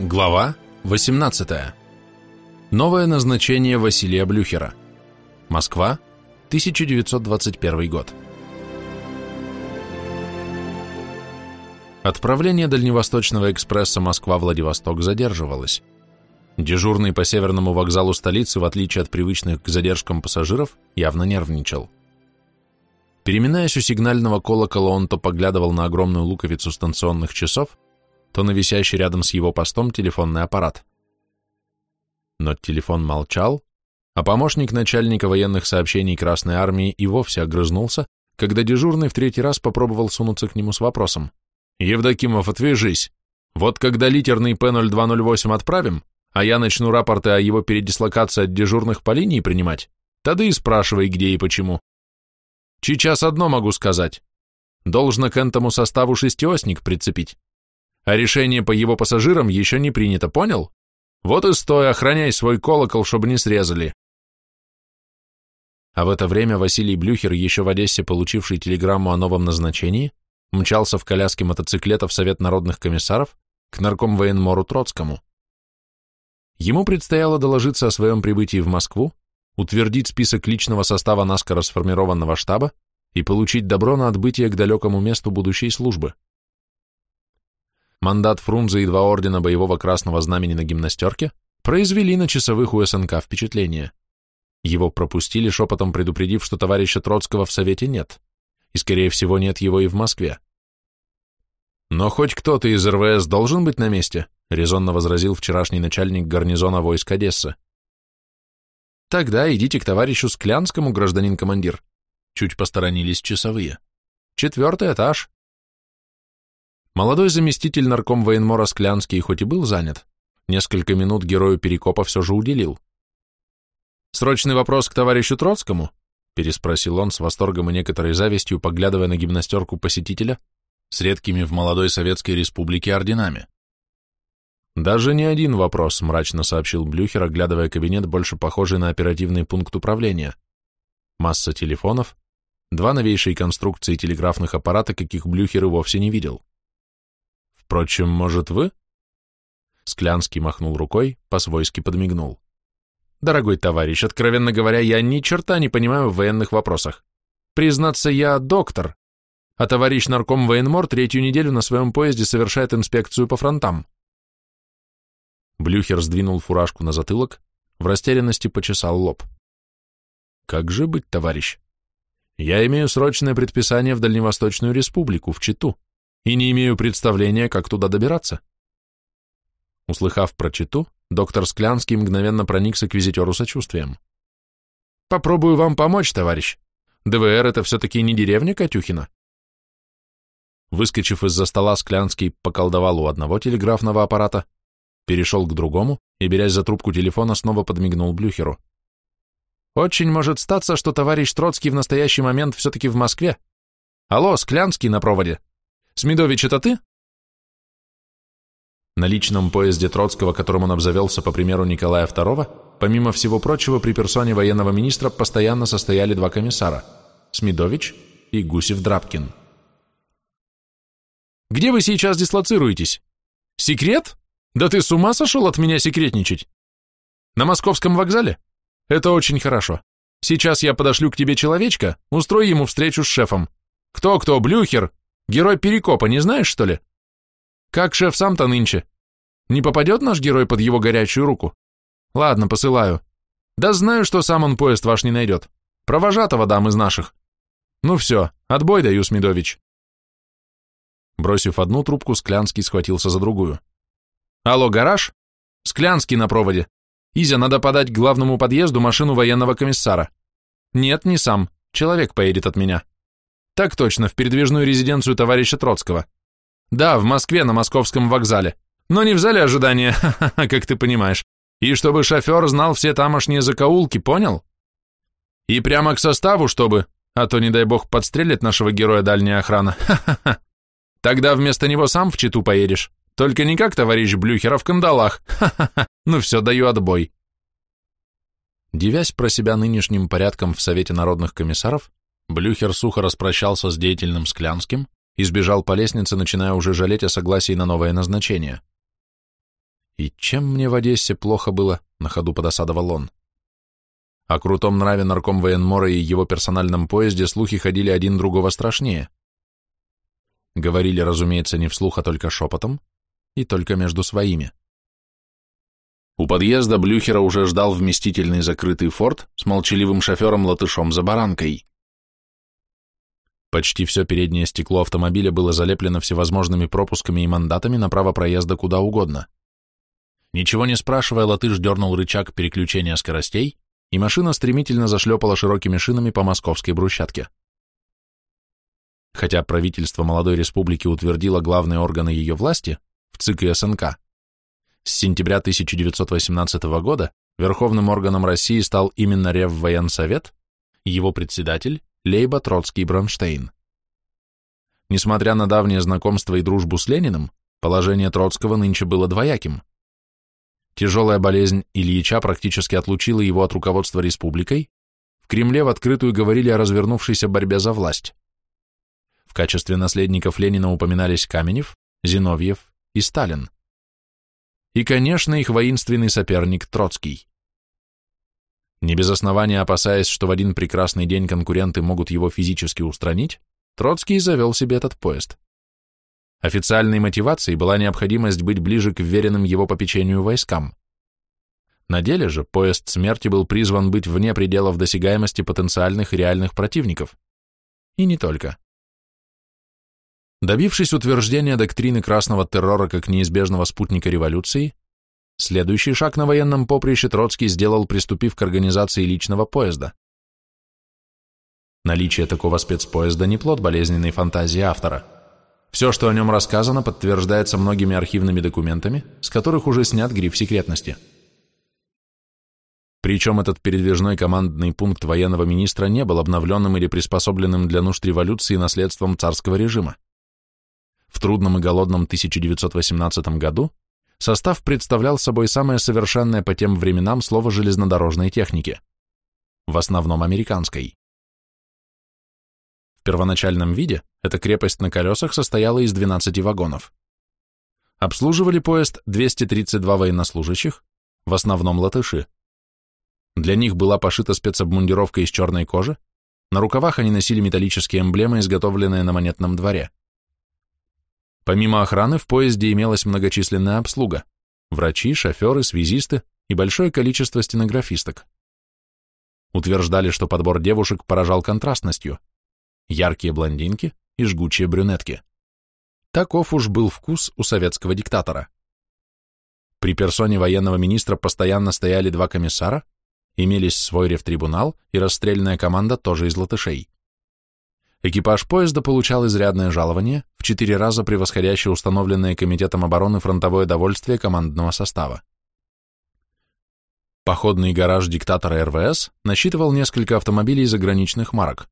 Глава 18. Новое назначение Василия Блюхера. Москва, 1921 год. Отправление Дальневосточного экспресса Москва-Владивосток задерживалось. Дежурный по северному вокзалу столицы, в отличие от привычных к задержкам пассажиров, явно нервничал. Переминаясь у сигнального колокола, он то поглядывал на огромную луковицу станционных часов, то на висящий рядом с его постом телефонный аппарат. Но телефон молчал, а помощник начальника военных сообщений Красной Армии и вовсе огрызнулся, когда дежурный в третий раз попробовал сунуться к нему с вопросом. «Евдокимов, отвяжись! Вот когда литерный П-0208 отправим, а я начну рапорты о его передислокации от дежурных по линии принимать, тогда и спрашивай, где и почему. Сейчас одно могу сказать. Должно к этому составу шестиосник прицепить а решение по его пассажирам еще не принято, понял? Вот и стой, охраняй свой колокол, чтобы не срезали. А в это время Василий Блюхер, еще в Одессе получивший телеграмму о новом назначении, мчался в коляске мотоциклета в Совет народных комиссаров к нарком военмору Троцкому. Ему предстояло доложиться о своем прибытии в Москву, утвердить список личного состава наскоро сформированного штаба и получить добро на отбытие к далекому месту будущей службы мандат Фрунзе и два ордена боевого красного знамени на гимнастерке произвели на часовых у СНК впечатление. Его пропустили, шепотом предупредив, что товарища Троцкого в Совете нет, и, скорее всего, нет его и в Москве. «Но хоть кто-то из РВС должен быть на месте», резонно возразил вчерашний начальник гарнизона войск Одессы. «Тогда идите к товарищу Склянскому, гражданин командир». Чуть посторонились часовые. «Четвертый этаж, Молодой заместитель нарком военмора Склянский хоть и был занят, несколько минут герою Перекопа все же уделил. «Срочный вопрос к товарищу Троцкому?» переспросил он с восторгом и некоторой завистью, поглядывая на гимнастерку посетителя с редкими в молодой Советской Республике орденами. «Даже не один вопрос», — мрачно сообщил Блюхер, оглядывая кабинет, больше похожий на оперативный пункт управления. Масса телефонов, два новейшие конструкции телеграфных аппарата, каких Блюхер и вовсе не видел. Впрочем, может, вы?» Склянский махнул рукой, по-свойски подмигнул. «Дорогой товарищ, откровенно говоря, я ни черта не понимаю в военных вопросах. Признаться, я доктор, а товарищ нарком военмор третью неделю на своем поезде совершает инспекцию по фронтам». Блюхер сдвинул фуражку на затылок, в растерянности почесал лоб. «Как же быть, товарищ? Я имею срочное предписание в Дальневосточную республику, в Читу и не имею представления, как туда добираться. Услыхав про читу, доктор Склянский мгновенно проникся к визитеру сочувствием. «Попробую вам помочь, товарищ. ДВР — это все-таки не деревня Катюхина?» Выскочив из-за стола, Склянский поколдовал у одного телеграфного аппарата, перешел к другому и, берясь за трубку телефона, снова подмигнул Блюхеру. «Очень может статься, что товарищ Троцкий в настоящий момент все-таки в Москве. Алло, Склянский на проводе!» Смедович, это ты?» На личном поезде Троцкого, которым он обзавелся по примеру Николая II, помимо всего прочего, при персоне военного министра постоянно состояли два комиссара – Смедович и Гусев-Драбкин. «Где вы сейчас дислоцируетесь? Секрет? Да ты с ума сошел от меня секретничать? На московском вокзале? Это очень хорошо. Сейчас я подошлю к тебе человечка, устрой ему встречу с шефом. Кто-кто, Блюхер, Герой Перекопа, не знаешь, что ли? Как шеф сам-то нынче? Не попадет наш герой под его горячую руку? Ладно, посылаю. Да знаю, что сам он поезд ваш не найдет. Провожатого дам из наших. Ну все, отбой даю, Смедович. Бросив одну трубку, Склянский схватился за другую. Алло, гараж? Склянский на проводе. Изя, надо подать к главному подъезду машину военного комиссара. Нет, не сам. Человек поедет от меня. Так точно, в передвижную резиденцию товарища Троцкого. Да, в Москве, на московском вокзале. Но не в зале ожидания, как ты понимаешь. И чтобы шофер знал все тамошние закоулки, понял? И прямо к составу, чтобы, а то, не дай бог, подстрелит нашего героя дальняя охрана. Тогда вместо него сам в Читу поедешь. Только не как товарищ Блюхера в кандалах. Ну все, даю отбой. Девясь про себя нынешним порядком в Совете народных комиссаров, Блюхер сухо распрощался с деятельным Склянским и сбежал по лестнице, начиная уже жалеть о согласии на новое назначение. И чем мне в Одессе плохо было, на ходу подосадовал он. О крутом нраве нарком военмора и его персональном поезде слухи ходили один другого страшнее. Говорили, разумеется, не вслух, а только шепотом, и только между своими. У подъезда Блюхера уже ждал вместительный закрытый форт с молчаливым шофером-латышом за баранкой. Почти все переднее стекло автомобиля было залеплено всевозможными пропусками и мандатами на право проезда куда угодно. Ничего не спрашивая, латыш дернул рычаг переключения скоростей, и машина стремительно зашлепала широкими шинами по московской брусчатке. Хотя правительство молодой республики утвердило главные органы ее власти, в ЦИК и СНК, с сентября 1918 года верховным органом России стал именно Реввоенсовет, его председатель Лейба Троцкий Бронштейн. Несмотря на давнее знакомство и дружбу с Лениным, положение Троцкого нынче было двояким. Тяжелая болезнь Ильича практически отлучила его от руководства республикой, в Кремле в открытую говорили о развернувшейся борьбе за власть. В качестве наследников Ленина упоминались Каменев, Зиновьев и Сталин. И, конечно, их воинственный соперник Троцкий. Не без основания опасаясь, что в один прекрасный день конкуренты могут его физически устранить, Троцкий завел себе этот поезд. Официальной мотивацией была необходимость быть ближе к веренным его попечению войскам. На деле же поезд смерти был призван быть вне пределов досягаемости потенциальных и реальных противников. И не только. Добившись утверждения доктрины красного террора как неизбежного спутника революции, следующий шаг на военном поприще Троцкий сделал, приступив к организации личного поезда. Наличие такого спецпоезда не плод болезненной фантазии автора – все, что о нем рассказано, подтверждается многими архивными документами, с которых уже снят гриф секретности. Причем этот передвижной командный пункт военного министра не был обновленным или приспособленным для нужд революции наследством царского режима. В трудном и голодном 1918 году состав представлял собой самое совершенное по тем временам слово железнодорожной техники, в основном американской. В первоначальном виде эта крепость на колесах состояла из 12 вагонов. Обслуживали поезд 232 военнослужащих, в основном латыши. Для них была пошита спецобмундировка из черной кожи, на рукавах они носили металлические эмблемы, изготовленные на монетном дворе. Помимо охраны в поезде имелась многочисленная обслуга – врачи, шоферы, связисты и большое количество стенографисток. Утверждали, что подбор девушек поражал контрастностью – яркие блондинки и жгучие брюнетки. Таков уж был вкус у советского диктатора. При персоне военного министра постоянно стояли два комиссара, имелись свой рефтрибунал и расстрельная команда тоже из латышей. Экипаж поезда получал изрядное жалование, в четыре раза превосходящее установленное Комитетом обороны фронтовое довольствие командного состава. Походный гараж диктатора РВС насчитывал несколько автомобилей заграничных марок.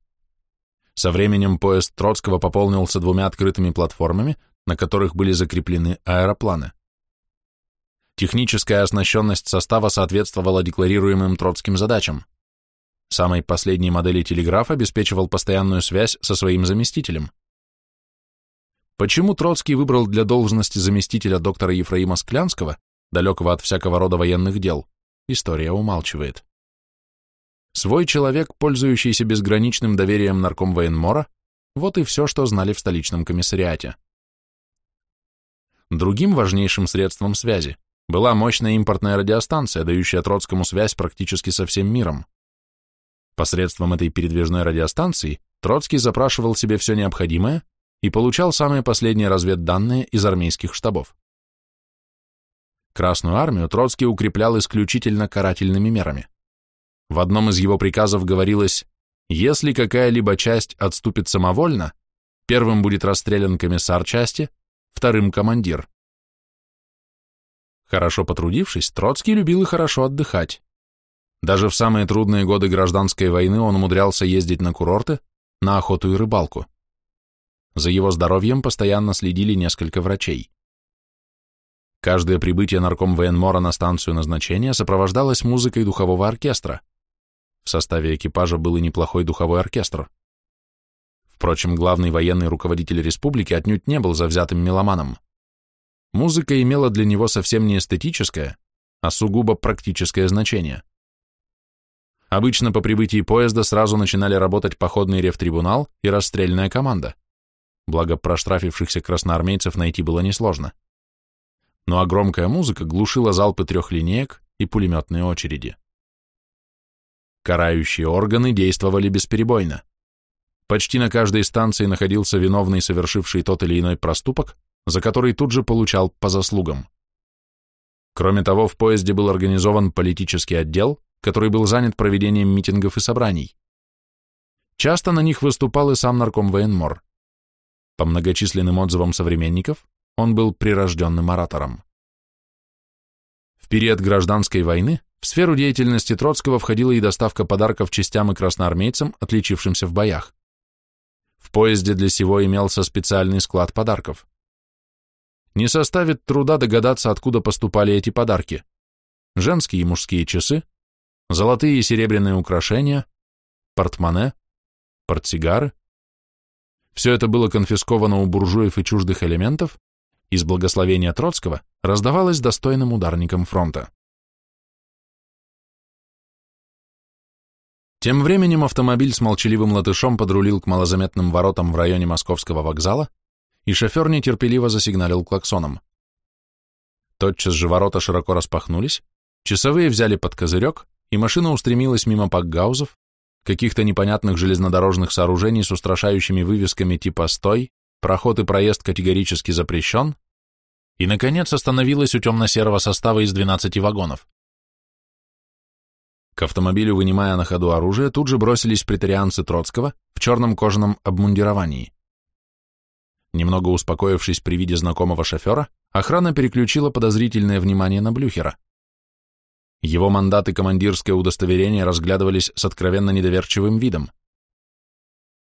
Со временем поезд Троцкого пополнился двумя открытыми платформами, на которых были закреплены аэропланы. Техническая оснащенность состава соответствовала декларируемым Троцким задачам. Самой последней модели телеграф обеспечивал постоянную связь со своим заместителем. Почему Троцкий выбрал для должности заместителя доктора Ефраима Склянского, далекого от всякого рода военных дел, история умалчивает. Свой человек, пользующийся безграничным доверием нарком военмора, вот и все, что знали в столичном комиссариате. Другим важнейшим средством связи была мощная импортная радиостанция, дающая Троцкому связь практически со всем миром. Посредством этой передвижной радиостанции Троцкий запрашивал себе все необходимое и получал самые последние разведданные из армейских штабов. Красную армию Троцкий укреплял исключительно карательными мерами. В одном из его приказов говорилось, если какая-либо часть отступит самовольно, первым будет расстрелян комиссар части, вторым – командир. Хорошо потрудившись, Троцкий любил и хорошо отдыхать. Даже в самые трудные годы гражданской войны он умудрялся ездить на курорты, на охоту и рыбалку. За его здоровьем постоянно следили несколько врачей. Каждое прибытие нарком военмора на станцию назначения сопровождалось музыкой духового оркестра. В составе экипажа был и неплохой духовой оркестр. Впрочем, главный военный руководитель республики отнюдь не был завзятым меломаном. музыка имела для него совсем не эстетическое, а сугубо практическое значение. Обычно по прибытии поезда сразу начинали работать походный рефтрибунал и расстрельная команда. Благо проштрафившихся красноармейцев найти было несложно. Ну а громкая музыка глушила залпы трех линеек и пулеметные очереди. Карающие органы действовали бесперебойно. Почти на каждой станции находился виновный, совершивший тот или иной проступок, за который тут же получал по заслугам. Кроме того, в поезде был организован политический отдел, который был занят проведением митингов и собраний. Часто на них выступал и сам нарком военмор. По многочисленным отзывам современников, он был прирожденным оратором. В период гражданской войны в сферу деятельности Троцкого входила и доставка подарков частям и красноармейцам, отличившимся в боях. В поезде для сего имелся специальный склад подарков. Не составит труда догадаться, откуда поступали эти подарки. Женские и мужские часы, золотые и серебряные украшения, портмоне, портсигары. Все это было конфисковано у буржуев и чуждых элементов, и с благословения Троцкого раздавалось достойным ударникам фронта. Тем временем автомобиль с молчаливым латышом подрулил к малозаметным воротам в районе Московского вокзала, и шофер нетерпеливо засигналил клаксоном. Тотчас же ворота широко распахнулись, часовые взяли под козырек, и машина устремилась мимо пакгаузов, каких-то непонятных железнодорожных сооружений с устрашающими вывесками типа «Стой», «Проход и проезд категорически запрещен», и, наконец, остановилась у темно-серого состава из 12 вагонов. К автомобилю, вынимая на ходу оружие, тут же бросились претарианцы Троцкого в черном кожаном обмундировании. Немного успокоившись при виде знакомого шофера, охрана переключила подозрительное внимание на Блюхера. Его мандат и командирское удостоверение разглядывались с откровенно недоверчивым видом.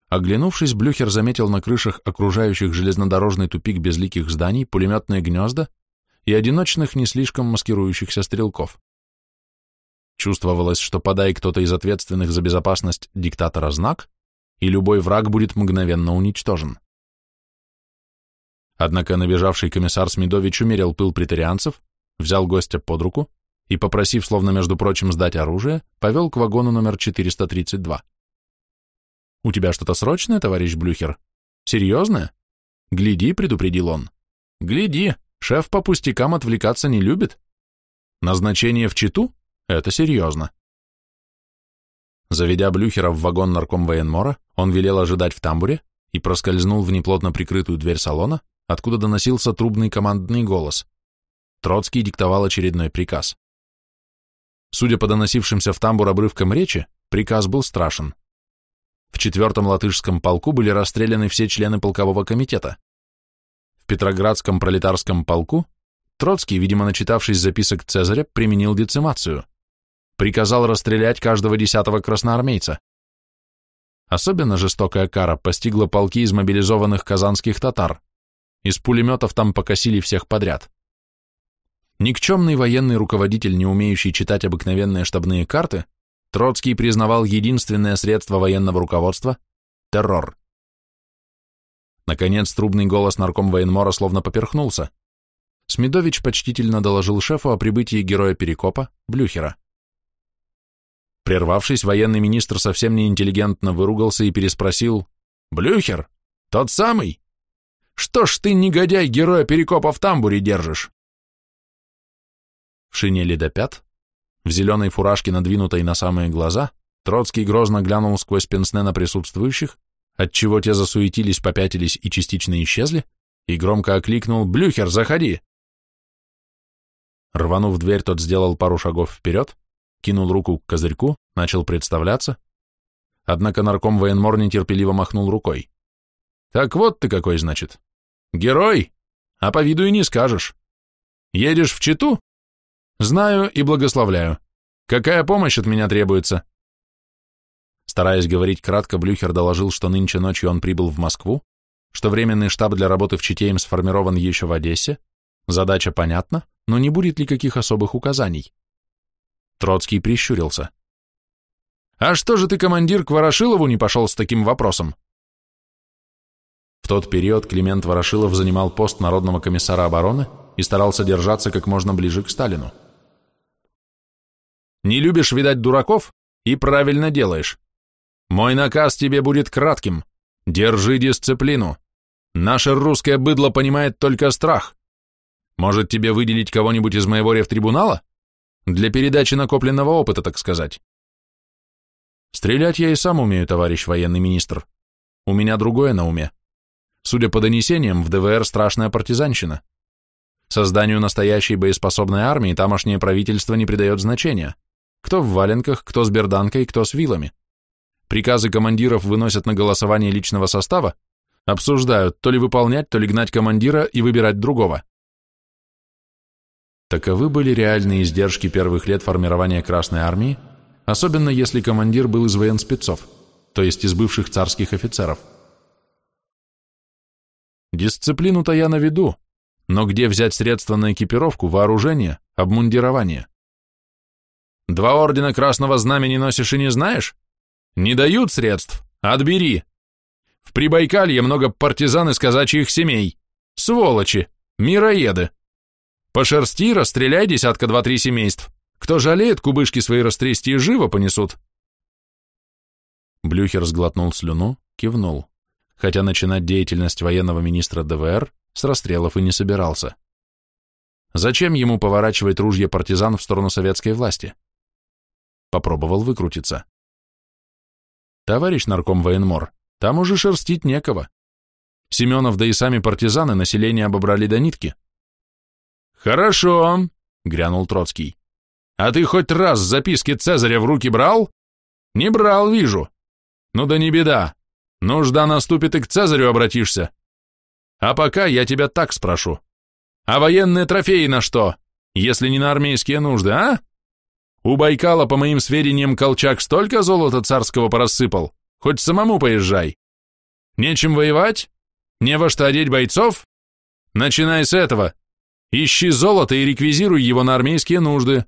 Оглянувшись, Блюхер заметил на крышах окружающих железнодорожный тупик безликих зданий пулеметные гнезда и одиночных, не слишком маскирующихся стрелков. Чувствовалось, что подай кто-то из ответственных за безопасность диктатора знак, и любой враг будет мгновенно уничтожен. Однако набежавший комиссар Смедович умерил пыл претарианцев, взял гостя под руку и, попросив, словно между прочим, сдать оружие, повел к вагону номер 432. «У тебя что-то срочное, товарищ Блюхер? Серьезное? Гляди», — предупредил он. «Гляди, шеф по пустякам отвлекаться не любит. Назначение в Читу? Это серьезно». Заведя Блюхера в вагон нарком военмора, он велел ожидать в тамбуре и проскользнул в неплотно прикрытую дверь салона, откуда доносился трубный командный голос. Троцкий диктовал очередной приказ. Судя по доносившимся в тамбур обрывкам речи, приказ был страшен. В четвертом латышском полку были расстреляны все члены полкового комитета. В Петроградском пролетарском полку Троцкий, видимо, начитавшись записок Цезаря, применил децимацию. Приказал расстрелять каждого десятого красноармейца. Особенно жестокая кара постигла полки из мобилизованных казанских татар. Из пулеметов там покосили всех подряд. Никчемный военный руководитель, не умеющий читать обыкновенные штабные карты, Троцкий признавал единственное средство военного руководства – террор. Наконец, трубный голос нарком военмора словно поперхнулся. Смедович почтительно доложил шефу о прибытии героя Перекопа, Блюхера. Прервавшись, военный министр совсем неинтеллигентно выругался и переспросил «Блюхер? Тот самый? Что ж ты, негодяй, героя Перекопа в тамбуре держишь?» В шинели до пят, в зеленой фуражке, надвинутой на самые глаза, Троцкий грозно глянул сквозь пенсне на присутствующих, отчего те засуетились, попятились и частично исчезли, и громко окликнул «Блюхер, заходи!». Рванув дверь, тот сделал пару шагов вперед, кинул руку к козырьку, начал представляться, однако нарком военмор нетерпеливо махнул рукой. «Так вот ты какой, значит. Герой? А по виду и не скажешь. Едешь в Читу? Знаю и благословляю. Какая помощь от меня требуется? Стараясь говорить кратко, Блюхер доложил, что нынче ночью он прибыл в Москву, что временный штаб для работы в Чите им сформирован еще в Одессе, задача понятна, но не будет ли каких особых указаний. Троцкий прищурился. «А что же ты, командир, к Ворошилову не пошел с таким вопросом?» В тот период Климент Ворошилов занимал пост Народного комиссара обороны и старался держаться как можно ближе к Сталину. «Не любишь видать дураков? И правильно делаешь. Мой наказ тебе будет кратким. Держи дисциплину. Наше русское быдло понимает только страх. Может, тебе выделить кого-нибудь из моего рефтрибунала? Для передачи накопленного опыта, так сказать. Стрелять я и сам умею, товарищ военный министр. У меня другое на уме. Судя по донесениям, в ДВР страшная партизанщина. Созданию настоящей боеспособной армии тамошнее правительство не придает значения. Кто в валенках, кто с берданкой, кто с вилами. Приказы командиров выносят на голосование личного состава, обсуждают, то ли выполнять, то ли гнать командира и выбирать другого. Таковы были реальные издержки первых лет формирования Красной Армии, особенно если командир был из военспецов, то есть из бывших царских офицеров. Дисциплину-то я наведу, но где взять средства на экипировку, вооружение, обмундирование? Два ордена Красного Знамени носишь и не знаешь? Не дают средств? Отбери. В Прибайкалье много партизан из казачьих семей. Сволочи, мироеды. Пошерсти, расстреляй десятка два-три семейств. Кто жалеет, кубышки свои растрясти живо понесут. Блюхер сглотнул слюну, кивнул, хотя начинать деятельность военного министра ДВР с расстрелов и не собирался. Зачем ему поворачивать ружья партизан в сторону советской власти? Попробовал выкрутиться. Товарищ нарком военмор, там уже шерстить некого. Семенов, да и сами партизаны население обобрали до нитки. Хорошо, грянул Троцкий. А ты хоть раз записки Цезаря в руки брал? Не брал, вижу. Ну да не беда. Нужда наступит и к Цезарю обратишься. А пока я тебя так спрошу. А военные трофеи на что, если не на армейские нужды, а? У Байкала, по моим сведениям, Колчак столько золота царского порассыпал, хоть самому поезжай. Нечем воевать? Не во что одеть бойцов? Начинай с этого. Ищи золото и реквизируй его на армейские нужды.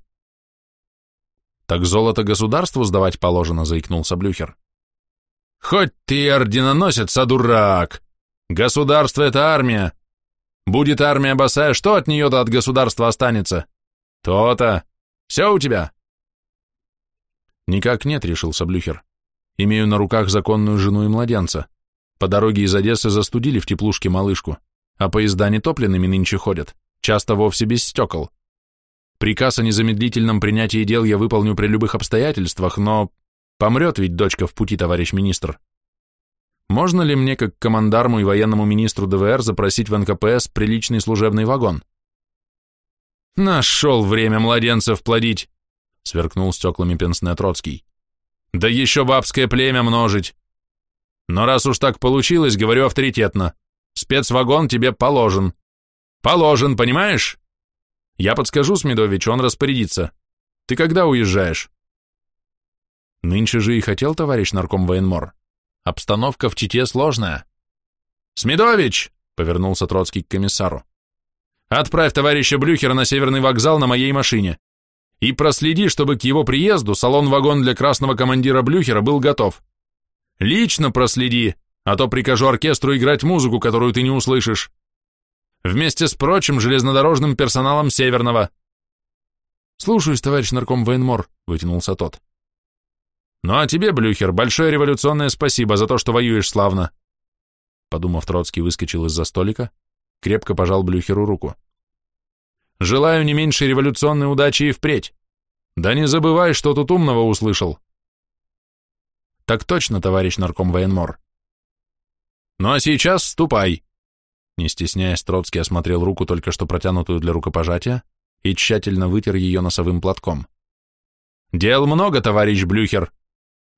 Так золото государству сдавать положено, заикнулся Блюхер. Хоть ты орденоносец, а дурак! Государство — это армия. Будет армия босая, что от нее-то от государства останется? То-то. Все у тебя? Никак нет, решился Блюхер. Имею на руках законную жену и младенца. По дороге из Одессы застудили в теплушке малышку, а поезда не топленными нынче ходят, часто вовсе без стекол. Приказ о незамедлительном принятии дел я выполню при любых обстоятельствах, но помрет ведь дочка в пути, товарищ министр. Можно ли мне, как командарму и военному министру ДВР, запросить в НКПС приличный служебный вагон? Нашел время младенцев плодить, сверкнул стеклами пенсне Троцкий. Да еще бабское племя множить. Но раз уж так получилось, говорю авторитетно, спецвагон тебе положен. Положен, понимаешь? Я подскажу Смедовичу, он распорядится. Ты когда уезжаешь? Нынче же и хотел товарищ нарком военмор. Обстановка в Чите сложная. «Смедович!» — повернулся Троцкий к комиссару. «Отправь товарища Блюхера на Северный вокзал на моей машине и проследи, чтобы к его приезду салон-вагон для красного командира Блюхера был готов. Лично проследи, а то прикажу оркестру играть музыку, которую ты не услышишь. Вместе с прочим железнодорожным персоналом Северного». «Слушаюсь, товарищ нарком военмор», — вытянулся тот. Ну а тебе, Блюхер, большое революционное спасибо за то, что воюешь славно. Подумав, Троцкий выскочил из-за столика, крепко пожал Блюхеру руку. Желаю не меньшей революционной удачи и впредь. Да не забывай, что тут умного услышал. Так точно, товарищ нарком военмор. Ну а сейчас ступай. Не стесняясь, Троцкий осмотрел руку, только что протянутую для рукопожатия, и тщательно вытер ее носовым платком. Дел много, товарищ Блюхер.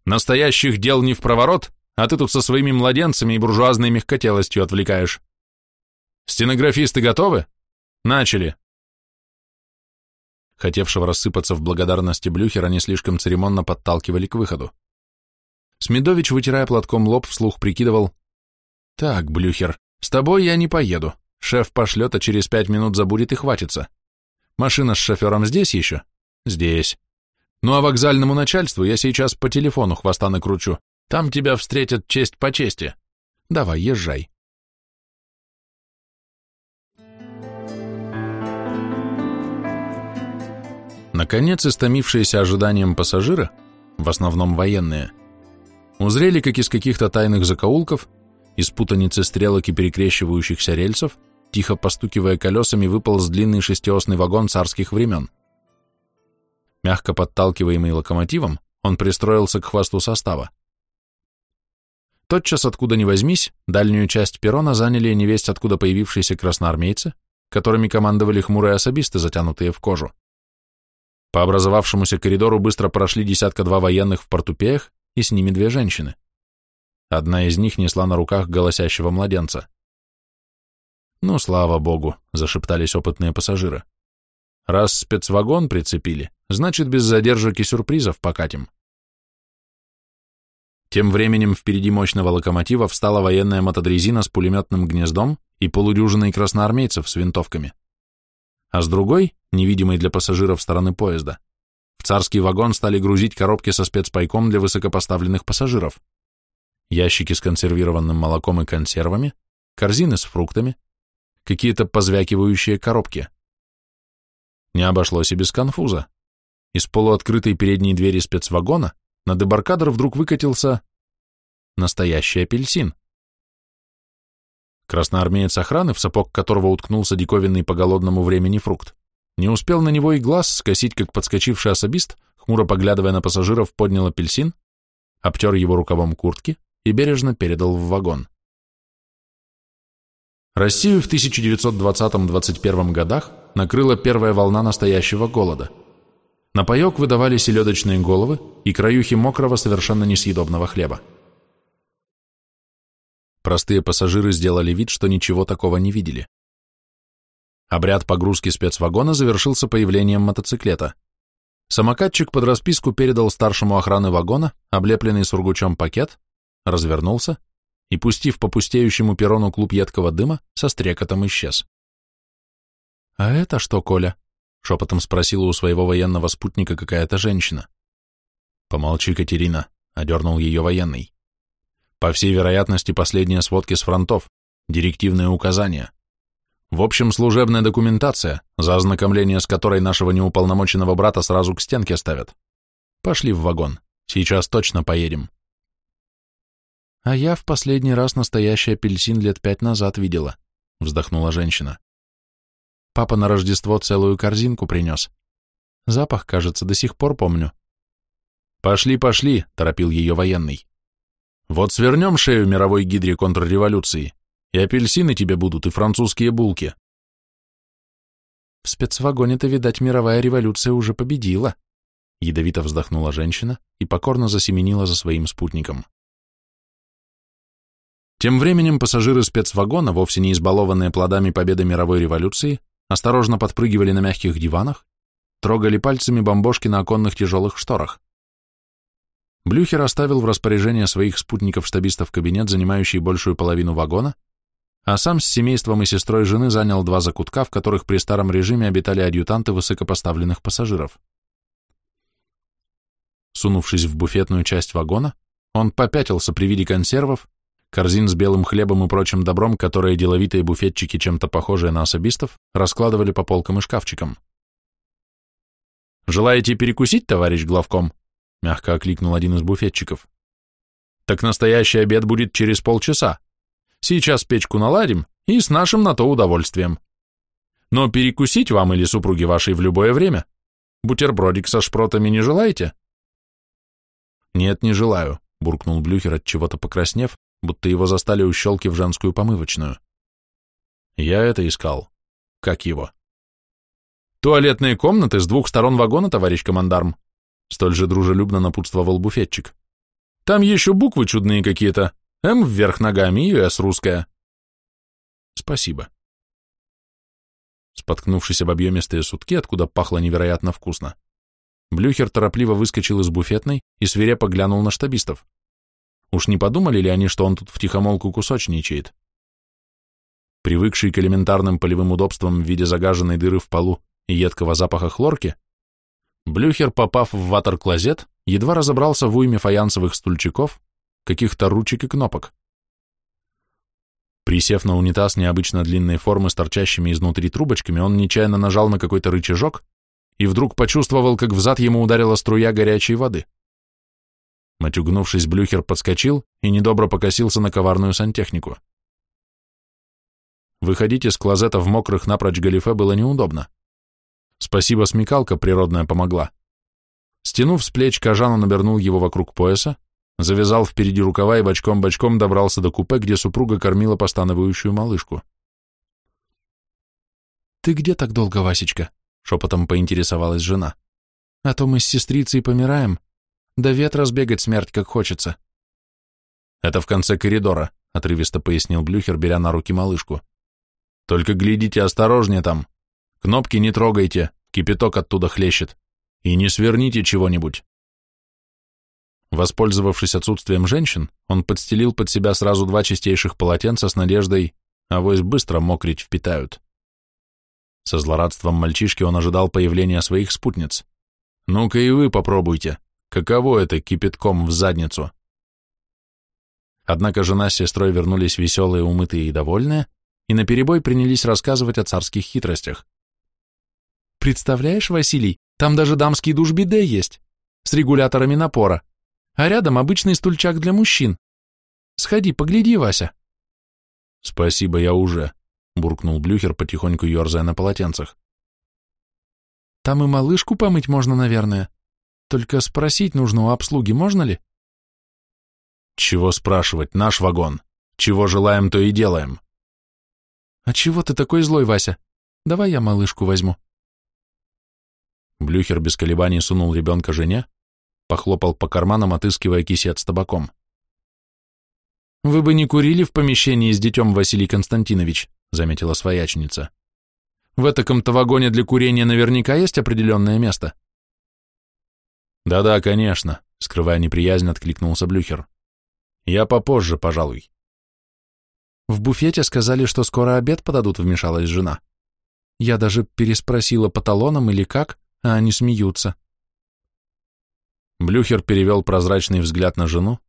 Настоящих дел не в проворот, а ты тут со своими младенцами и буржуазной мягкотелостью отвлекаешь. Стенографисты готовы? Начали. Хотевшего рассыпаться в благодарности Блюхера не слишком церемонно подталкивали к выходу. Смедович, вытирая платком лоб, вслух прикидывал. «Так, Блюхер, с тобой я не поеду. Шеф пошлет, а через пять минут забудет и хватится. Машина с шофером здесь еще? Здесь. Ну а вокзальному начальству я сейчас по телефону хвоста накручу. Там тебя встретят честь по чести. Давай, езжай. Наконец, истомившиеся ожиданием пассажира, в основном военные, узрели, как из каких-то тайных закоулков, из путаницы стрелок и перекрещивающихся рельсов, тихо постукивая колесами, выполз длинный шестиосный вагон царских времен. Мягко подталкиваемый локомотивом, он пристроился к хвосту состава. Тотчас, откуда ни возьмись, дальнюю часть перрона заняли невесть откуда появившиеся красноармейцы, которыми командовали хмурые особисты, затянутые в кожу. По образовавшемуся коридору быстро прошли десятка-два военных в портупеях и с ними две женщины. Одна из них несла на руках голосящего младенца. «Ну, слава богу», — зашептались опытные пассажиры. «Раз спецвагон прицепили, значит, без задержек и сюрпризов покатим». Тем временем впереди мощного локомотива встала военная мотодрезина с пулеметным гнездом и полудюжиной красноармейцев с винтовками. А с другой, невидимой для пассажиров стороны поезда, в царский вагон стали грузить коробки со спецпайком для высокопоставленных пассажиров. Ящики с консервированным молоком и консервами, корзины с фруктами, какие-то позвякивающие коробки. Не обошлось и без конфуза. Из полуоткрытой передней двери спецвагона на дебаркадер вдруг выкатился настоящий апельсин. Красноармеец охраны, в сапог которого уткнулся диковинный по голодному времени фрукт, не успел на него и глаз скосить, как подскочивший особист, хмуро поглядывая на пассажиров, поднял апельсин, обтер его рукавом куртки и бережно передал в вагон. Россию в 1920-21 годах накрыла первая волна настоящего голода – на паек выдавали селедочные головы и краюхи мокрого, совершенно несъедобного хлеба. Простые пассажиры сделали вид, что ничего такого не видели. Обряд погрузки спецвагона завершился появлением мотоциклета. Самокатчик под расписку передал старшему охраны вагона, облепленный сургучом пакет, развернулся и, пустив по пустеющему перрону клуб едкого дыма, со стрекотом исчез. «А это что, Коля?» Шепотом спросила у своего военного спутника какая-то женщина. «Помолчи, Катерина», — одернул ее военный. «По всей вероятности, последние сводки с фронтов, директивные указания. В общем, служебная документация, за ознакомление с которой нашего неуполномоченного брата сразу к стенке ставят. Пошли в вагон, сейчас точно поедем». «А я в последний раз настоящий апельсин лет пять назад видела», — вздохнула женщина. Папа на Рождество целую корзинку принес. Запах, кажется, до сих пор помню. «Пошли, пошли», — торопил ее военный. «Вот свернем шею мировой гидре контрреволюции, и апельсины тебе будут, и французские булки». В спецвагоне-то, видать, мировая революция уже победила. Ядовито вздохнула женщина и покорно засеменила за своим спутником. Тем временем пассажиры спецвагона, вовсе не избалованные плодами победы мировой революции, осторожно подпрыгивали на мягких диванах, трогали пальцами бомбошки на оконных тяжелых шторах. Блюхер оставил в распоряжение своих спутников-штабистов кабинет, занимающий большую половину вагона, а сам с семейством и сестрой жены занял два закутка, в которых при старом режиме обитали адъютанты высокопоставленных пассажиров. Сунувшись в буфетную часть вагона, он попятился при виде консервов, корзин с белым хлебом и прочим добром, которые деловитые буфетчики, чем-то похожие на особистов, раскладывали по полкам и шкафчикам. «Желаете перекусить, товарищ главком?» — мягко окликнул один из буфетчиков. «Так настоящий обед будет через полчаса. Сейчас печку наладим и с нашим на то удовольствием. Но перекусить вам или супруге вашей в любое время. Бутербродик со шпротами не желаете?» «Нет, не желаю», — буркнул Блюхер от чего-то покраснев, будто его застали у щелки в женскую помывочную. Я это искал. Как его? Туалетные комнаты с двух сторон вагона, товарищ командарм. Столь же дружелюбно напутствовал буфетчик. Там еще буквы чудные какие-то. М вверх ногами и С русская. Спасибо. Споткнувшись об объемистые сутки, откуда пахло невероятно вкусно, Блюхер торопливо выскочил из буфетной и свирепо глянул на штабистов. Уж не подумали ли они, что он тут втихомолку кусочничает? Привыкший к элементарным полевым удобствам в виде загаженной дыры в полу и едкого запаха хлорки, Блюхер, попав в ватер-клозет, едва разобрался в уйме фаянсовых стульчиков, каких-то ручек и кнопок. Присев на унитаз необычно длинной формы с торчащими изнутри трубочками, он нечаянно нажал на какой-то рычажок, и вдруг почувствовал, как взад ему ударила струя горячей воды. Матюгнувшись, Блюхер подскочил и недобро покосился на коварную сантехнику. Выходить из клозета в мокрых напрочь галифе было неудобно. Спасибо, смекалка природная помогла. Стянув с плеч кожан, он обернул его вокруг пояса, завязал впереди рукава и бочком-бочком добрался до купе, где супруга кормила постановающую малышку. «Ты где так долго, Васечка?» — шепотом поинтересовалась жена. «А то мы с сестрицей помираем. До ветра сбегать смерть как хочется». «Это в конце коридора», — отрывисто пояснил Блюхер, беря на руки малышку. «Только глядите осторожнее там. Кнопки не трогайте, кипяток оттуда хлещет. И не сверните чего-нибудь». Воспользовавшись отсутствием женщин, он подстелил под себя сразу два чистейших полотенца с надеждой, авось быстро мокрить впитают. Со злорадством мальчишки он ожидал появления своих спутниц. «Ну-ка и вы попробуйте. Каково это кипятком в задницу?» Однако жена с сестрой вернулись веселые, умытые и довольные, и наперебой принялись рассказывать о царских хитростях. «Представляешь, Василий, там даже дамский душ биде есть, с регуляторами напора а рядом обычный стульчак для мужчин. Сходи, погляди, Вася. Спасибо, я уже, буркнул Блюхер, потихоньку ерзая на полотенцах. Там и малышку помыть можно, наверное. Только спросить нужно у обслуги, можно ли? Чего спрашивать, наш вагон. Чего желаем, то и делаем. А чего ты такой злой, Вася? Давай я малышку возьму. Блюхер без колебаний сунул ребенка жене, похлопал по карманам, отыскивая кисет с табаком. «Вы бы не курили в помещении с детем, Василий Константинович», заметила своячница. «В этаком-то вагоне для курения наверняка есть определенное место». «Да-да, конечно», — скрывая неприязнь, откликнулся Блюхер. «Я попозже, пожалуй». «В буфете сказали, что скоро обед подадут», — вмешалась жена. «Я даже переспросила по талонам или как, а они смеются». Блюхер перевел прозрачный взгляд на жену,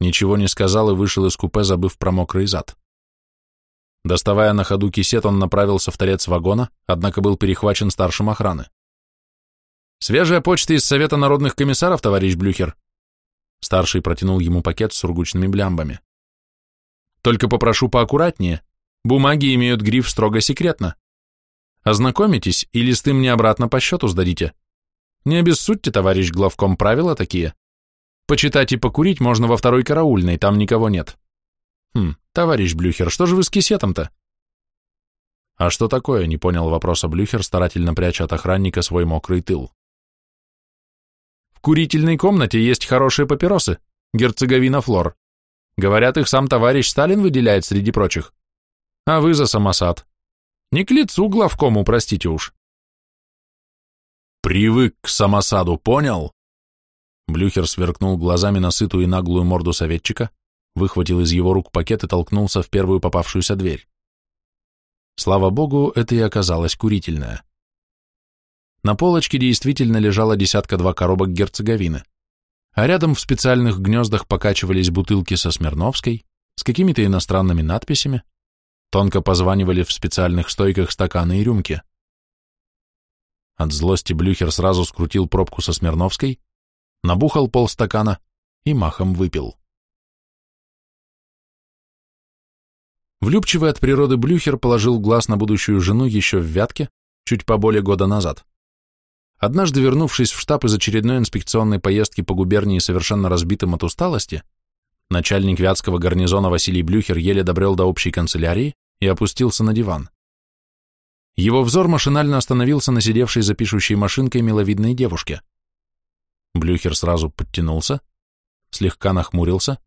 ничего не сказал и вышел из купе, забыв про мокрый зад. Доставая на ходу кисет, он направился в торец вагона, однако был перехвачен старшим охраны. «Свежая почта из Совета народных комиссаров, товарищ Блюхер!» Старший протянул ему пакет с сургучными блямбами. «Только попрошу поаккуратнее. Бумаги имеют гриф «строго секретно». Ознакомитесь, и листы мне обратно по счету сдадите. Не обессудьте, товарищ главком, правила такие. Почитать и покурить можно во второй караульной, там никого нет. Хм, товарищ Блюхер, что же вы с кисетом-то? А что такое, не понял вопроса Блюхер, старательно пряча от охранника свой мокрый тыл. В курительной комнате есть хорошие папиросы, герцоговина флор. Говорят, их сам товарищ Сталин выделяет среди прочих. А вы за самосад. Не к лицу главкому, простите уж. Привык к самосаду, понял? Блюхер сверкнул глазами на сытую и наглую морду советчика, выхватил из его рук пакет и толкнулся в первую попавшуюся дверь. Слава богу, это и оказалось курительное. На полочке действительно лежала десятка-два коробок герцоговины, а рядом в специальных гнездах покачивались бутылки со Смирновской, с какими-то иностранными надписями, тонко позванивали в специальных стойках стаканы и рюмки. От злости Блюхер сразу скрутил пробку со Смирновской, набухал полстакана и махом выпил. Влюбчивый от природы Блюхер положил глаз на будущую жену еще в Вятке, чуть поболее года назад. Однажды, вернувшись в штаб из очередной инспекционной поездки по губернии совершенно разбитым от усталости, начальник Вятского гарнизона Василий Блюхер еле добрел до общей канцелярии и опустился на диван. Его взор машинально остановился на сидевшей за пишущей машинкой миловидной девушке. Блюхер сразу подтянулся, слегка нахмурился,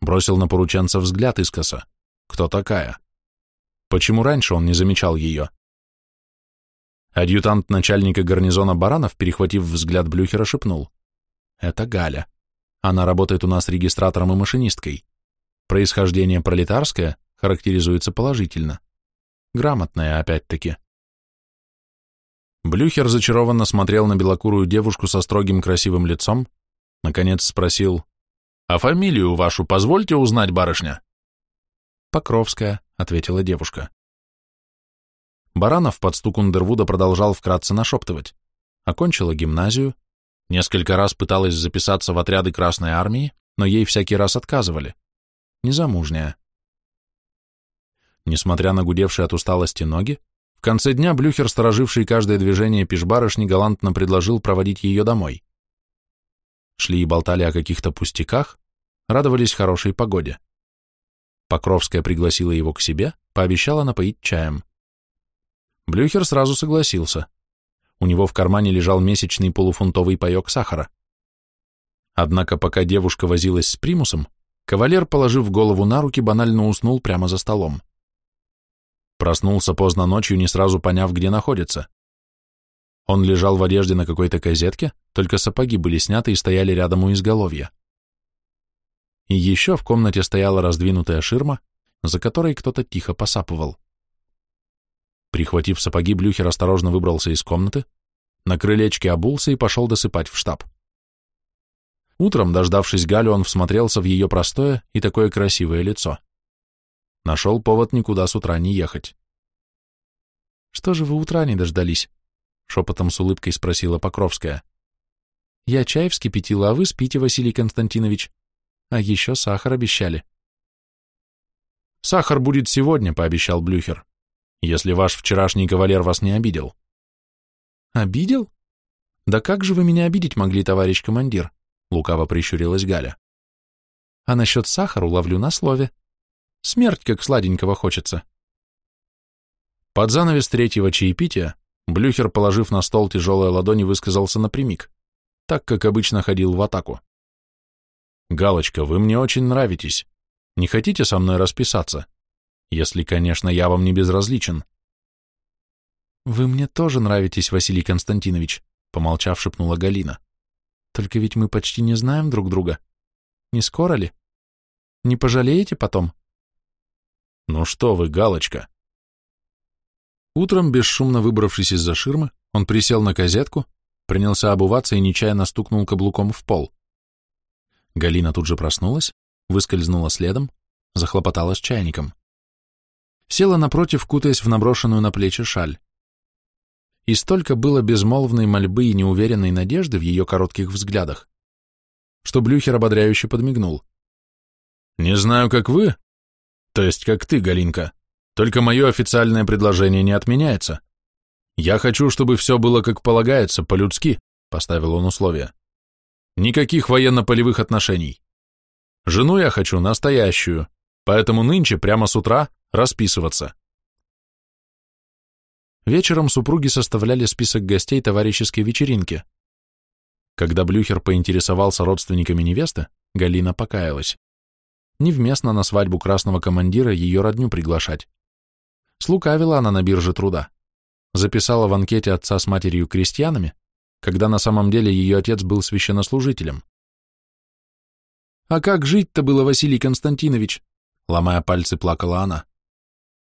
бросил на порученца взгляд искоса. Кто такая? Почему раньше он не замечал ее? Адъютант начальника гарнизона Баранов, перехватив взгляд Блюхера, шепнул. «Это Галя. Она работает у нас регистратором и машинисткой. Происхождение пролетарское характеризуется положительно. Грамотная, опять-таки. Блюхер зачарованно смотрел на белокурую девушку со строгим красивым лицом, наконец спросил, «А фамилию вашу позвольте узнать, барышня?» «Покровская», — ответила девушка. Баранов под стук Ундервуда продолжал вкратце нашептывать. окончила гимназию, несколько раз пыталась записаться в отряды Красной Армии, но ей всякий раз отказывали. Незамужняя. Несмотря на гудевшие от усталости ноги, в конце дня Блюхер, стороживший каждое движение пешбарышни, галантно предложил проводить ее домой. Шли и болтали о каких-то пустяках, радовались хорошей погоде. Покровская пригласила его к себе, пообещала напоить чаем. Блюхер сразу согласился. У него в кармане лежал месячный полуфунтовый паек сахара. Однако пока девушка возилась с примусом, кавалер, положив голову на руки, банально уснул прямо за столом. Проснулся поздно ночью, не сразу поняв, где находится. Он лежал в одежде на какой-то козетке, только сапоги были сняты и стояли рядом у изголовья. И еще в комнате стояла раздвинутая ширма, за которой кто-то тихо посапывал. Прихватив сапоги, Блюхер осторожно выбрался из комнаты, на крылечке обулся и пошел досыпать в штаб. Утром, дождавшись Галю, он всмотрелся в ее простое и такое красивое лицо. Нашел повод никуда с утра не ехать. «Что же вы утра не дождались?» — шепотом с улыбкой спросила Покровская. «Я чай вскипятила, а вы спите, Василий Константинович. А еще сахар обещали». «Сахар будет сегодня», — пообещал Блюхер если ваш вчерашний кавалер вас не обидел. Обидел? Да как же вы меня обидеть могли, товарищ командир? Лукаво прищурилась Галя. А насчет сахара ловлю на слове. Смерть как сладенького хочется. Под занавес третьего чаепития Блюхер, положив на стол тяжелые ладони, высказался напрямик, так, как обычно ходил в атаку. «Галочка, вы мне очень нравитесь. Не хотите со мной расписаться?» Если, конечно, я вам не безразличен. Вы мне тоже нравитесь, Василий Константинович, помолчав, шепнула Галина. Только ведь мы почти не знаем друг друга. Не скоро ли? Не пожалеете потом? Ну что вы, Галочка. Утром, бесшумно выбравшись из-за ширмы, он присел на козетку, принялся обуваться и нечаянно стукнул каблуком в пол. Галина тут же проснулась, выскользнула следом, захлопотала с чайником села напротив, кутаясь в наброшенную на плечи шаль. И столько было безмолвной мольбы и неуверенной надежды в ее коротких взглядах, что Блюхер ободряюще подмигнул. «Не знаю, как вы, то есть как ты, Галинка, только мое официальное предложение не отменяется. Я хочу, чтобы все было как полагается, по-людски», — поставил он условия. «Никаких военно-полевых отношений. Жену я хочу настоящую, поэтому нынче, прямо с утра, Расписываться. Вечером супруги составляли список гостей товарищеской вечеринки. Когда Блюхер поинтересовался родственниками невесты, Галина покаялась. Невместно на свадьбу красного командира ее родню приглашать. Слукавила она на бирже труда. Записала в анкете отца с матерью крестьянами, когда на самом деле ее отец был священнослужителем. «А как жить-то было, Василий Константинович?» Ломая пальцы, плакала она.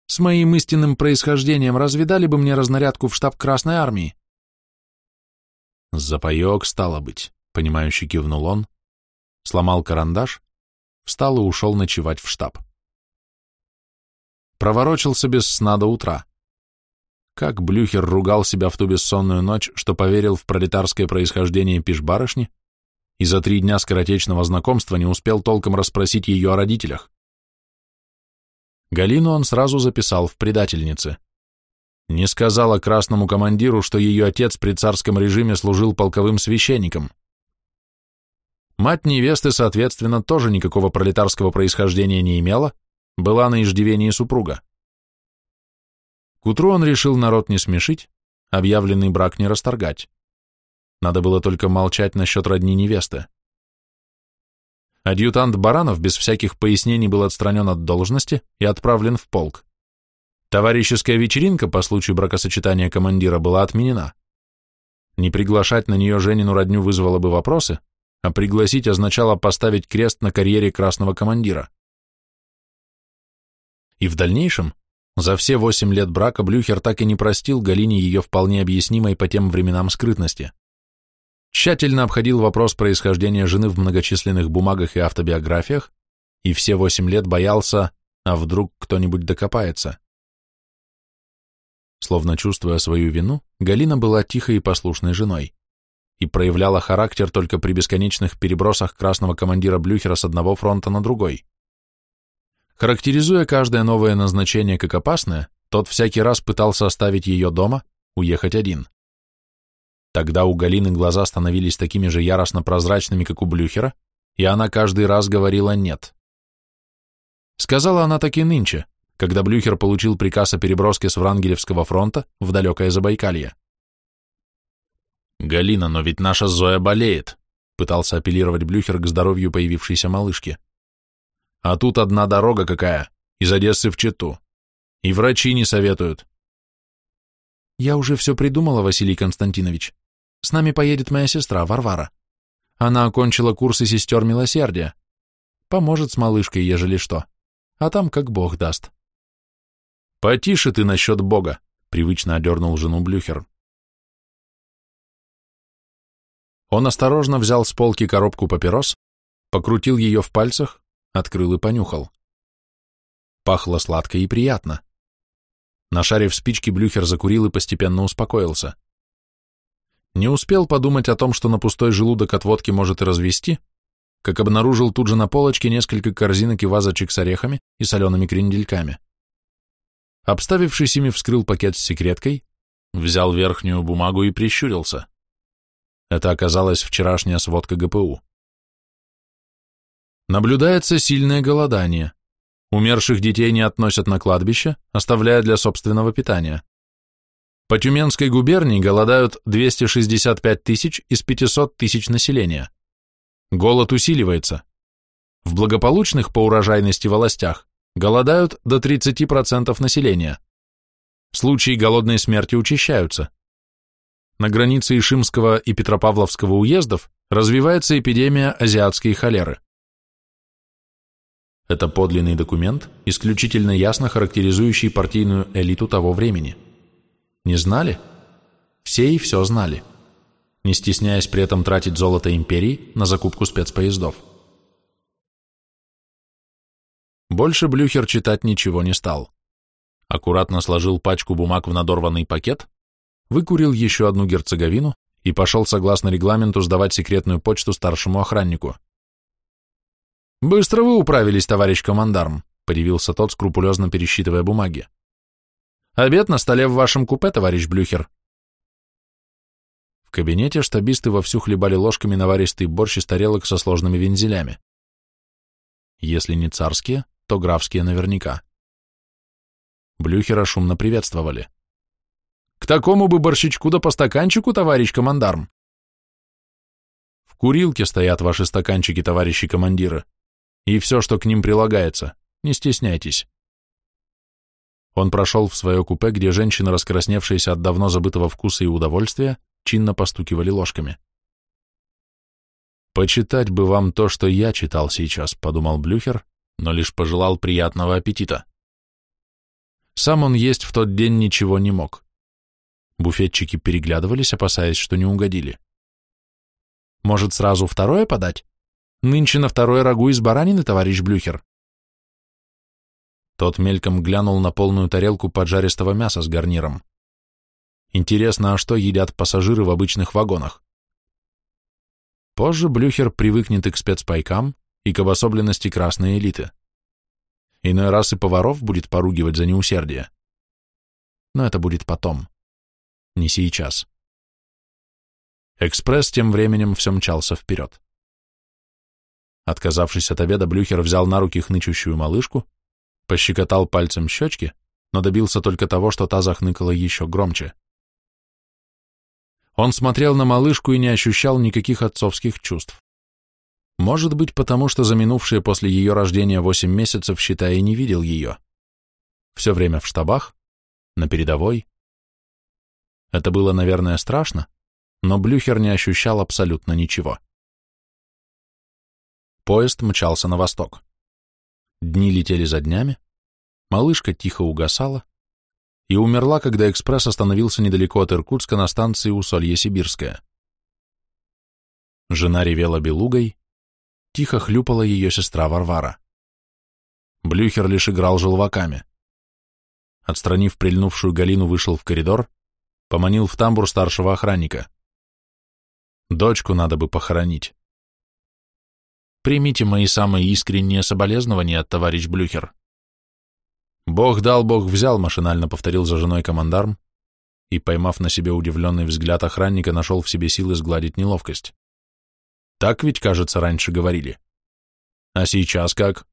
С моим истинным происхождением разве дали бы мне разнарядку в штаб Красной Армии? Запоек, стало быть, понимающе кивнул он, сломал карандаш, встал и ушел ночевать в штаб. Проворочился без сна до утра. Как Блюхер ругал себя в ту бессонную ночь, что поверил в пролетарское происхождение пешбарышни, и за три дня скоротечного знакомства не успел толком расспросить ее о родителях. Галину он сразу записал в предательнице. Не сказала красному командиру, что ее отец при царском режиме служил полковым священником. Мать невесты, соответственно, тоже никакого пролетарского происхождения не имела, была на иждивении супруга. К утру он решил народ не смешить, объявленный брак не расторгать. Надо было только молчать насчет родни невесты. Адъютант Баранов без всяких пояснений был отстранен от должности и отправлен в полк. Товарищеская вечеринка по случаю бракосочетания командира была отменена. Не приглашать на нее Женину родню вызвало бы вопросы, а пригласить означало поставить крест на карьере красного командира. И в дальнейшем, за все восемь лет брака Блюхер так и не простил Галине ее вполне объяснимой по тем временам скрытности тщательно обходил вопрос происхождения жены в многочисленных бумагах и автобиографиях, и все восемь лет боялся, а вдруг кто-нибудь докопается. Словно чувствуя свою вину, Галина была тихой и послушной женой и проявляла характер только при бесконечных перебросах красного командира Блюхера с одного фронта на другой. Характеризуя каждое новое назначение как опасное, тот всякий раз пытался оставить ее дома, уехать один. Тогда у Галины глаза становились такими же яростно прозрачными, как у Блюхера, и она каждый раз говорила «нет». Сказала она так и нынче, когда Блюхер получил приказ о переброске с Врангелевского фронта в далекое Забайкалье. «Галина, но ведь наша Зоя болеет», — пытался апеллировать Блюхер к здоровью появившейся малышки. «А тут одна дорога какая, из Одессы в Читу. И врачи не советуют». «Я уже все придумала, Василий Константинович. С нами поедет моя сестра, Варвара. Она окончила курсы сестер милосердия. Поможет с малышкой, ежели что. А там как бог даст». «Потише ты насчет бога», — привычно одернул жену Блюхер. Он осторожно взял с полки коробку папирос, покрутил ее в пальцах, открыл и понюхал. Пахло сладко и приятно. Нашарив спички, Блюхер закурил и постепенно успокоился. Не успел подумать о том, что на пустой желудок от водки может и развести, как обнаружил тут же на полочке несколько корзинок и вазочек с орехами и солеными крендельками. Обставившись ими, вскрыл пакет с секреткой, взял верхнюю бумагу и прищурился. Это оказалась вчерашняя сводка ГПУ. Наблюдается сильное голодание. Умерших детей не относят на кладбище, оставляя для собственного питания. По Тюменской губернии голодают 265 тысяч из 500 тысяч населения. Голод усиливается. В благополучных по урожайности властях голодают до 30% населения. Случаи голодной смерти учащаются на границе Ишимского и Петропавловского уездов развивается эпидемия азиатской холеры. Это подлинный документ, исключительно ясно характеризующий партийную элиту того времени. Не знали? Все и все знали, не стесняясь при этом тратить золото империи на закупку спецпоездов. Больше Блюхер читать ничего не стал. Аккуратно сложил пачку бумаг в надорванный пакет, выкурил еще одну герцоговину и пошел согласно регламенту сдавать секретную почту старшему охраннику. «Быстро вы управились, товарищ командарм», — подивился тот, скрупулезно пересчитывая бумаги. «Обед на столе в вашем купе, товарищ Блюхер». В кабинете штабисты вовсю хлебали ложками наваристый борщ из тарелок со сложными вензелями. Если не царские, то графские наверняка. Блюхера шумно приветствовали. К такому бы борщичку да по стаканчику, товарищ командарм. В курилке стоят ваши стаканчики, товарищи командиры, и все, что к ним прилагается, не стесняйтесь. Он прошел в свое купе, где женщины, раскрасневшиеся от давно забытого вкуса и удовольствия, чинно постукивали ложками. «Почитать бы вам то, что я читал сейчас», — подумал Блюхер, но лишь пожелал приятного аппетита. Сам он есть в тот день ничего не мог. Буфетчики переглядывались, опасаясь, что не угодили. Может, сразу второе подать? Нынче на второе рагу из баранины, товарищ Блюхер. Тот мельком глянул на полную тарелку поджаристого мяса с гарниром. Интересно, а что едят пассажиры в обычных вагонах? Позже Блюхер привыкнет и к спецпайкам, и к обособленности красной элиты. Иной раз и поваров будет поругивать за неусердие. Но это будет потом не сейчас. Экспресс тем временем все мчался вперед. Отказавшись от обеда, Блюхер взял на руки хнычущую малышку, пощекотал пальцем щечки, но добился только того, что та захныкала еще громче. Он смотрел на малышку и не ощущал никаких отцовских чувств. Может быть, потому что за минувшие после ее рождения восемь месяцев, считая, не видел ее. Все время в штабах, на передовой, это было, наверное, страшно, но Блюхер не ощущал абсолютно ничего. Поезд мчался на восток. Дни летели за днями, малышка тихо угасала и умерла, когда экспресс остановился недалеко от Иркутска на станции Усолье-Сибирская. Жена ревела белугой, тихо хлюпала ее сестра Варвара. Блюхер лишь играл желваками. Отстранив прильнувшую Галину, вышел в коридор, поманил в тамбур старшего охранника. Дочку надо бы похоронить. Примите мои самые искренние соболезнования, товарищ Блюхер. Бог дал, Бог взял, машинально повторил за женой командарм и, поймав на себе удивленный взгляд охранника, нашел в себе силы сгладить неловкость. Так ведь, кажется, раньше говорили. А сейчас как?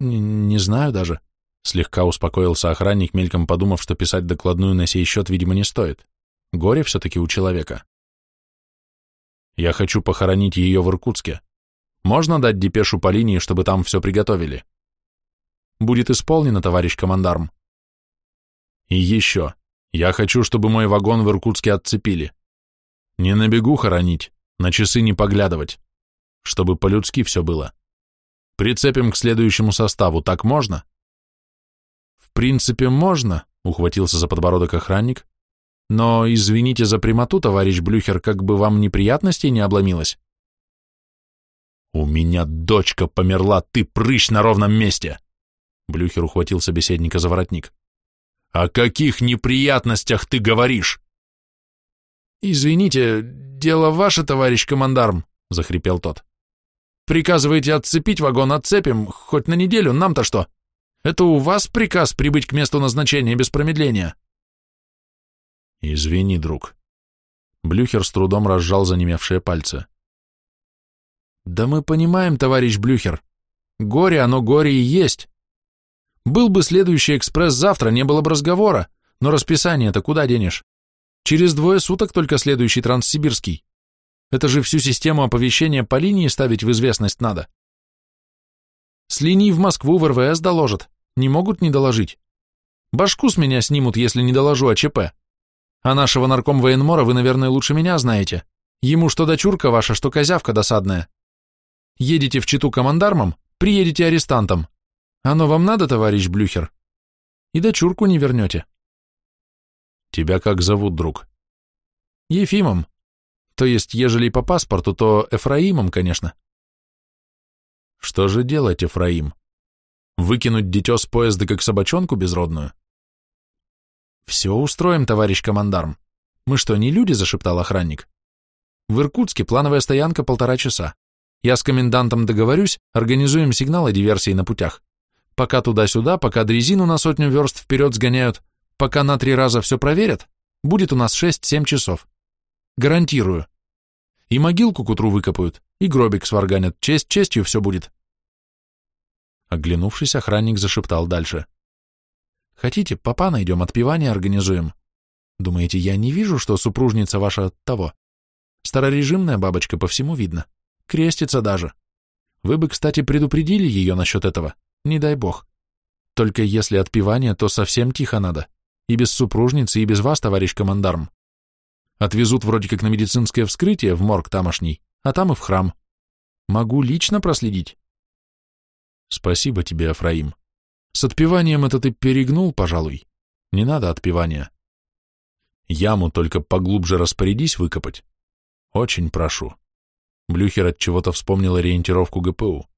Не, не знаю даже. Слегка успокоился охранник, мельком подумав, что писать докладную на сей счет, видимо, не стоит. Горе все-таки у человека. Я хочу похоронить ее в Иркутске. Можно дать депешу по линии, чтобы там все приготовили? Будет исполнено, товарищ командарм. И еще. Я хочу, чтобы мой вагон в Иркутске отцепили. Не на бегу хоронить, на часы не поглядывать. Чтобы по-людски все было. Прицепим к следующему составу, так можно? В принципе, можно, ухватился за подбородок охранник. Но, извините за прямоту, товарищ Блюхер, как бы вам неприятностей не обломилось. У меня дочка померла, ты прыщ на ровном месте. Блюхер ухватил собеседника за воротник. «О каких неприятностях ты говоришь?» «Извините, дело ваше, товарищ командарм», — захрипел тот. «Приказываете отцепить вагон, отцепим, хоть на неделю, нам-то что? Это у вас приказ прибыть к месту назначения без промедления». «Извини, друг». Блюхер с трудом разжал занемевшие пальцы. «Да мы понимаем, товарищ Блюхер. Горе, оно горе и есть. Был бы следующий экспресс завтра, не было бы разговора, но расписание-то куда денешь? Через двое суток только следующий транссибирский. Это же всю систему оповещения по линии ставить в известность надо. С линии в Москву в РВС доложат. Не могут не доложить. Башку с меня снимут, если не доложу АЧП. А нашего нарком военмора вы, наверное, лучше меня знаете. Ему что дочурка ваша, что козявка досадная. Едете в Читу командармом, приедете арестантом. Оно вам надо, товарищ Блюхер? И дочурку не вернете. Тебя как зовут, друг? Ефимом. То есть, ежели по паспорту, то Эфраимом, конечно. Что же делать, Эфраим? Выкинуть дитё с поезда как собачонку безродную? Все устроим, товарищ командарм. Мы что, не люди, зашептал охранник. В Иркутске плановая стоянка полтора часа. Я с комендантом договорюсь, организуем сигнал о диверсии на путях. Пока туда-сюда, пока дрезину на сотню верст вперед сгоняют, пока на три раза все проверят, будет у нас шесть-семь часов. Гарантирую. И могилку к утру выкопают, и гробик сварганят, честь честью все будет. Оглянувшись, охранник зашептал дальше. Хотите, папа найдем, отпевание организуем. Думаете, я не вижу, что супружница ваша того? Старорежимная бабочка, по всему видно. Крестится даже. Вы бы, кстати, предупредили ее насчет этого. Не дай бог. Только если отпевание, то совсем тихо надо. И без супружницы, и без вас, товарищ командарм. Отвезут вроде как на медицинское вскрытие в морг тамошний, а там и в храм. Могу лично проследить. Спасибо тебе, Афраим. С отпеванием это ты перегнул, пожалуй. Не надо отпевания. Яму только поглубже распорядись выкопать. Очень прошу. Блюхер от чего-то вспомнил ориентировку ГПУ.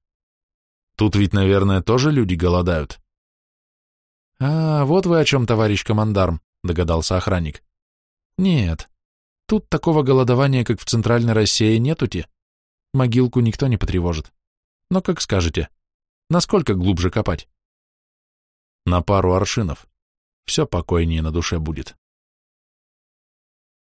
Тут ведь, наверное, тоже люди голодают. А, вот вы о чем, товарищ командарм, догадался охранник. Нет, тут такого голодования, как в Центральной России, нетути. Могилку никто не потревожит. Но как скажете, насколько глубже копать? На пару аршинов. Все покойнее на душе будет.